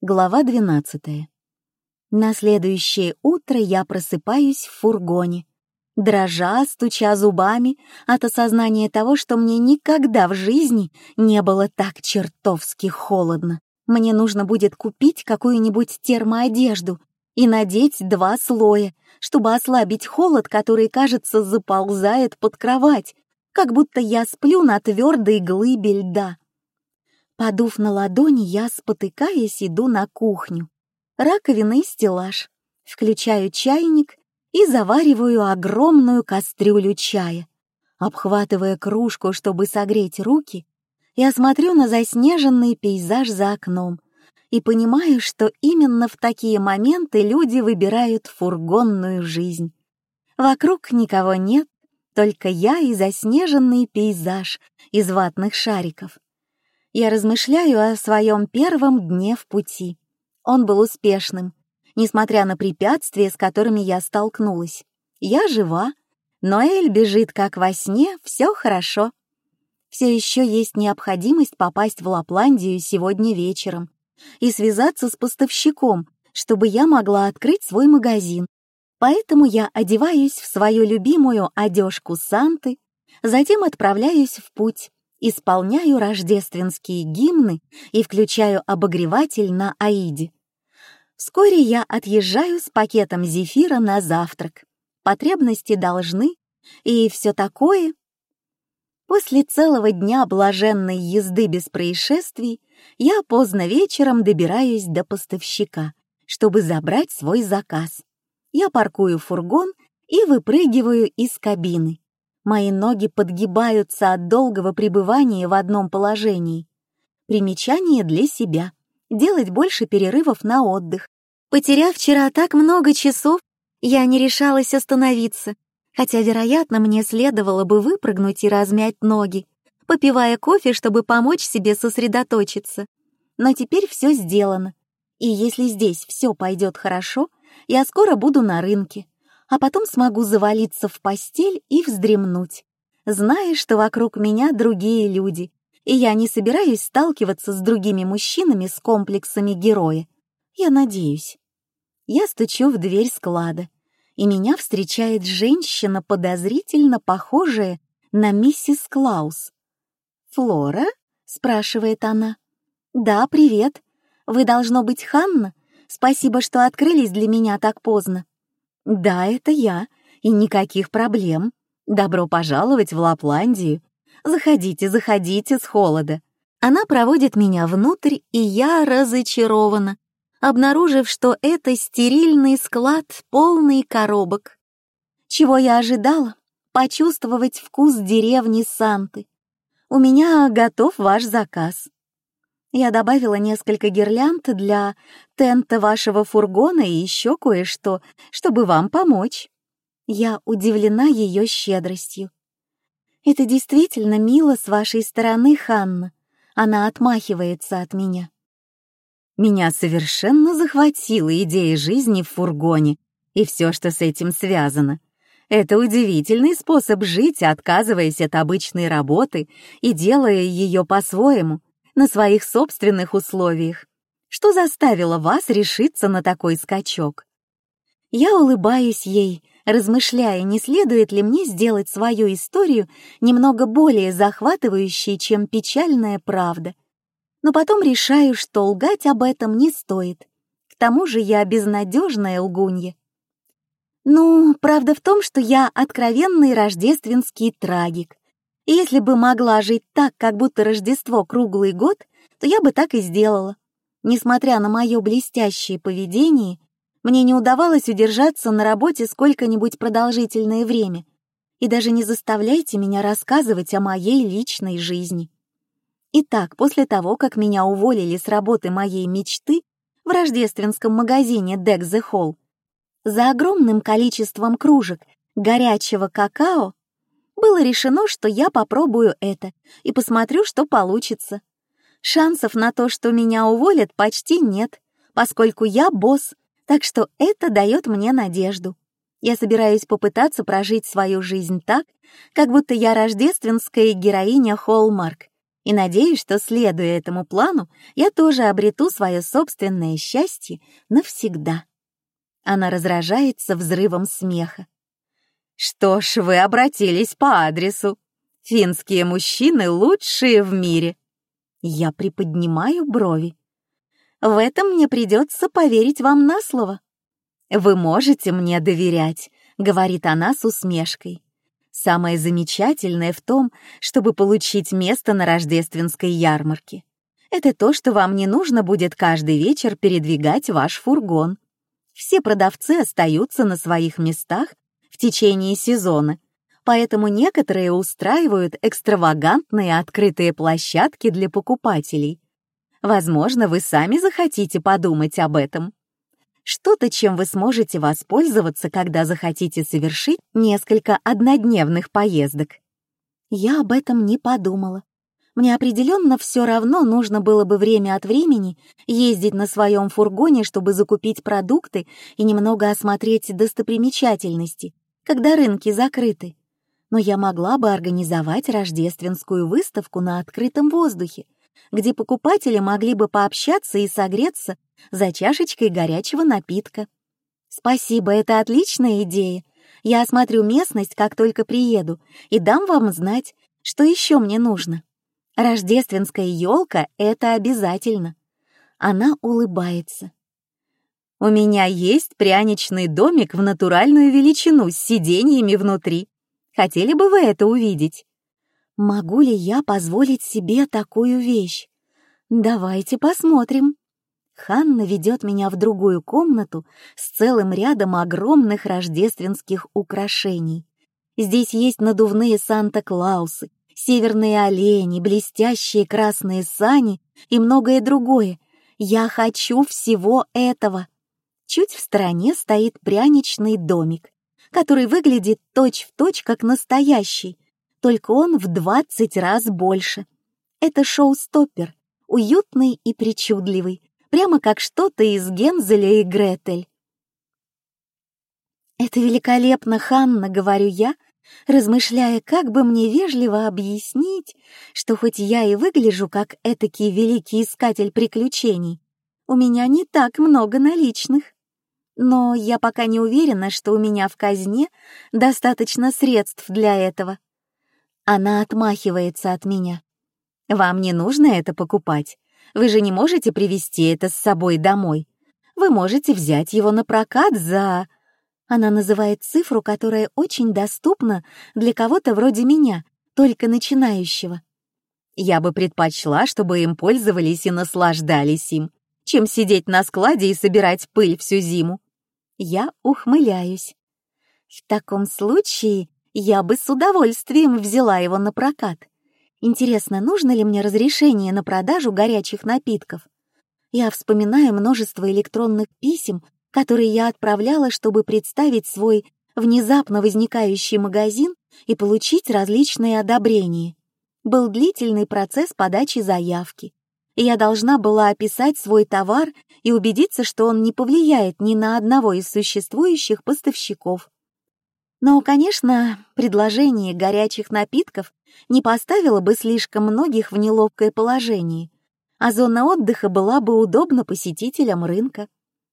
Глава 12. На следующее утро я просыпаюсь в фургоне, дрожа, стуча зубами от осознания того, что мне никогда в жизни не было так чертовски холодно. Мне нужно будет купить какую-нибудь термоодежду и надеть два слоя, чтобы ослабить холод, который, кажется, заползает под кровать, как будто я сплю на твердой глыбе льда. Подув на ладони, я, спотыкаясь, иду на кухню. Раковина и стеллаж. Включаю чайник и завариваю огромную кастрюлю чая. Обхватывая кружку, чтобы согреть руки, я смотрю на заснеженный пейзаж за окном и понимаю, что именно в такие моменты люди выбирают фургонную жизнь. Вокруг никого нет, только я и заснеженный пейзаж из ватных шариков я размышляю о своем первом дне в пути. Он был успешным, несмотря на препятствия, с которыми я столкнулась. Я жива, но Эль бежит как во сне, все хорошо. Все еще есть необходимость попасть в Лапландию сегодня вечером и связаться с поставщиком, чтобы я могла открыть свой магазин. Поэтому я одеваюсь в свою любимую одежку Санты, затем отправляюсь в путь исполняю рождественские гимны и включаю обогреватель на Аиде. Вскоре я отъезжаю с пакетом зефира на завтрак. Потребности должны и все такое. После целого дня блаженной езды без происшествий я поздно вечером добираюсь до поставщика, чтобы забрать свой заказ. Я паркую фургон и выпрыгиваю из кабины. Мои ноги подгибаются от долгого пребывания в одном положении. Примечание для себя. Делать больше перерывов на отдых. Потеряв вчера так много часов, я не решалась остановиться, хотя, вероятно, мне следовало бы выпрыгнуть и размять ноги, попивая кофе, чтобы помочь себе сосредоточиться. Но теперь все сделано. И если здесь все пойдет хорошо, я скоро буду на рынке, а потом смогу завалиться в постель и вздремнуть, зная, что вокруг меня другие люди, и я не собираюсь сталкиваться с другими мужчинами с комплексами героя. Я надеюсь. Я стучу в дверь склада, и меня встречает женщина, подозрительно похожая на миссис Клаус. «Флора?» — спрашивает она. «Да, привет. Вы, должно быть, Ханна? Спасибо, что открылись для меня так поздно. «Да, это я, и никаких проблем. Добро пожаловать в Лапландию. Заходите, заходите с холода». Она проводит меня внутрь, и я разочарована, обнаружив, что это стерильный склад, полный коробок. Чего я ожидала? Почувствовать вкус деревни Санты. У меня готов ваш заказ. Я добавила несколько гирлянд для тента вашего фургона и еще кое-что, чтобы вам помочь. Я удивлена ее щедростью. Это действительно мило с вашей стороны, Ханна. Она отмахивается от меня. Меня совершенно захватила идея жизни в фургоне и все, что с этим связано. Это удивительный способ жить, отказываясь от обычной работы и делая ее по-своему — на своих собственных условиях. Что заставило вас решиться на такой скачок? Я улыбаюсь ей, размышляя, не следует ли мне сделать свою историю немного более захватывающей, чем печальная правда. Но потом решаю, что лгать об этом не стоит. К тому же я безнадежная лгунья. Ну, правда в том, что я откровенный рождественский трагик, если бы могла жить так, как будто Рождество круглый год, то я бы так и сделала. Несмотря на мое блестящее поведение, мне не удавалось удержаться на работе сколько-нибудь продолжительное время. И даже не заставляйте меня рассказывать о моей личной жизни. Итак, после того, как меня уволили с работы моей мечты в рождественском магазине Deck the Hall, за огромным количеством кружек горячего какао было решено, что я попробую это и посмотрю, что получится. Шансов на то, что меня уволят, почти нет, поскольку я босс, так что это дает мне надежду. Я собираюсь попытаться прожить свою жизнь так, как будто я рождественская героиня Холмарк, И надеюсь, что, следуя этому плану, я тоже обрету свое собственное счастье навсегда. Она разражается взрывом смеха. Что ж, вы обратились по адресу. Финские мужчины лучшие в мире. Я приподнимаю брови. В этом мне придется поверить вам на слово. Вы можете мне доверять, говорит она с усмешкой. Самое замечательное в том, чтобы получить место на рождественской ярмарке. Это то, что вам не нужно будет каждый вечер передвигать ваш фургон. Все продавцы остаются на своих местах в течение сезона, поэтому некоторые устраивают экстравагантные открытые площадки для покупателей. Возможно, вы сами захотите подумать об этом. Что-то, чем вы сможете воспользоваться, когда захотите совершить несколько однодневных поездок. Я об этом не подумала. Мне определенно все равно нужно было бы время от времени ездить на своем фургоне, чтобы закупить продукты и немного осмотреть достопримечательности, когда рынки закрыты но я могла бы организовать рождественскую выставку на открытом воздухе, где покупатели могли бы пообщаться и согреться за чашечкой горячего напитка. Спасибо, это отличная идея. Я осмотрю местность, как только приеду, и дам вам знать, что еще мне нужно. Рождественская елка — это обязательно. Она улыбается. У меня есть пряничный домик в натуральную величину с сиденьями внутри. Хотели бы вы это увидеть? Могу ли я позволить себе такую вещь? Давайте посмотрим. Ханна ведет меня в другую комнату с целым рядом огромных рождественских украшений. Здесь есть надувные Санта-Клаусы, северные олени, блестящие красные сани и многое другое. Я хочу всего этого. Чуть в стороне стоит пряничный домик который выглядит точь-в-точь точь как настоящий, только он в 20 раз больше. Это шоу-стоппер, уютный и причудливый, прямо как что-то из Гензеля и Гретель. «Это великолепно, Ханна», — говорю я, размышляя, как бы мне вежливо объяснить, что хоть я и выгляжу как этакий великий искатель приключений, у меня не так много наличных но я пока не уверена, что у меня в казне достаточно средств для этого. Она отмахивается от меня. Вам не нужно это покупать. Вы же не можете привезти это с собой домой. Вы можете взять его на прокат за... Она называет цифру, которая очень доступна для кого-то вроде меня, только начинающего. Я бы предпочла, чтобы им пользовались и наслаждались им, чем сидеть на складе и собирать пыль всю зиму. Я ухмыляюсь. В таком случае я бы с удовольствием взяла его на прокат. Интересно, нужно ли мне разрешение на продажу горячих напитков? Я вспоминаю множество электронных писем, которые я отправляла, чтобы представить свой внезапно возникающий магазин и получить различные одобрения. Был длительный процесс подачи заявки я должна была описать свой товар и убедиться, что он не повлияет ни на одного из существующих поставщиков. Но, конечно, предложение горячих напитков не поставило бы слишком многих в неловкое положение, а зона отдыха была бы удобна посетителям рынка.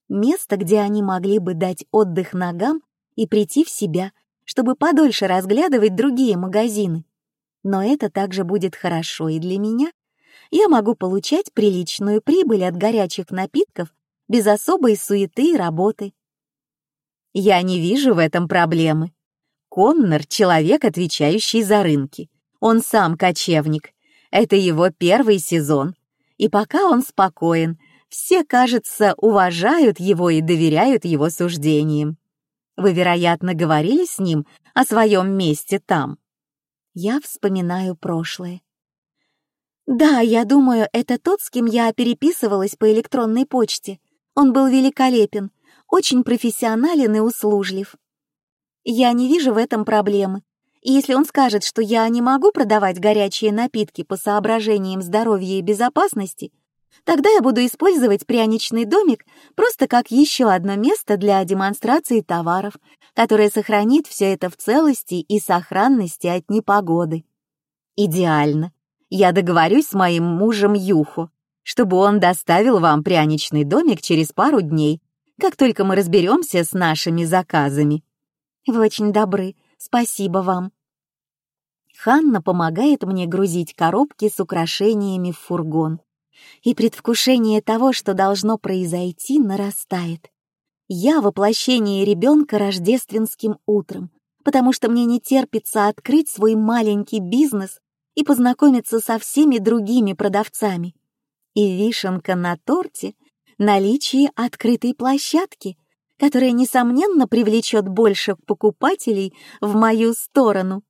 Место, где они могли бы дать отдых ногам и прийти в себя, чтобы подольше разглядывать другие магазины. Но это также будет хорошо и для меня, я могу получать приличную прибыль от горячих напитков без особой суеты и работы. Я не вижу в этом проблемы. Коннор — человек, отвечающий за рынки. Он сам кочевник. Это его первый сезон. И пока он спокоен, все, кажется, уважают его и доверяют его суждениям. Вы, вероятно, говорили с ним о своем месте там. Я вспоминаю прошлое. «Да, я думаю, это тот, с кем я переписывалась по электронной почте. Он был великолепен, очень профессионален и услужлив. Я не вижу в этом проблемы. И если он скажет, что я не могу продавать горячие напитки по соображениям здоровья и безопасности, тогда я буду использовать пряничный домик просто как еще одно место для демонстрации товаров, которое сохранит все это в целости и сохранности от непогоды. Идеально. Я договорюсь с моим мужем Юху, чтобы он доставил вам пряничный домик через пару дней, как только мы разберемся с нашими заказами. Вы очень добры, спасибо вам. Ханна помогает мне грузить коробки с украшениями в фургон. И предвкушение того, что должно произойти, нарастает. Я воплощение ребенка рождественским утром, потому что мне не терпится открыть свой маленький бизнес и познакомиться со всеми другими продавцами. И вишенка на торте — наличие открытой площадки, которая, несомненно, привлечет больше покупателей в мою сторону.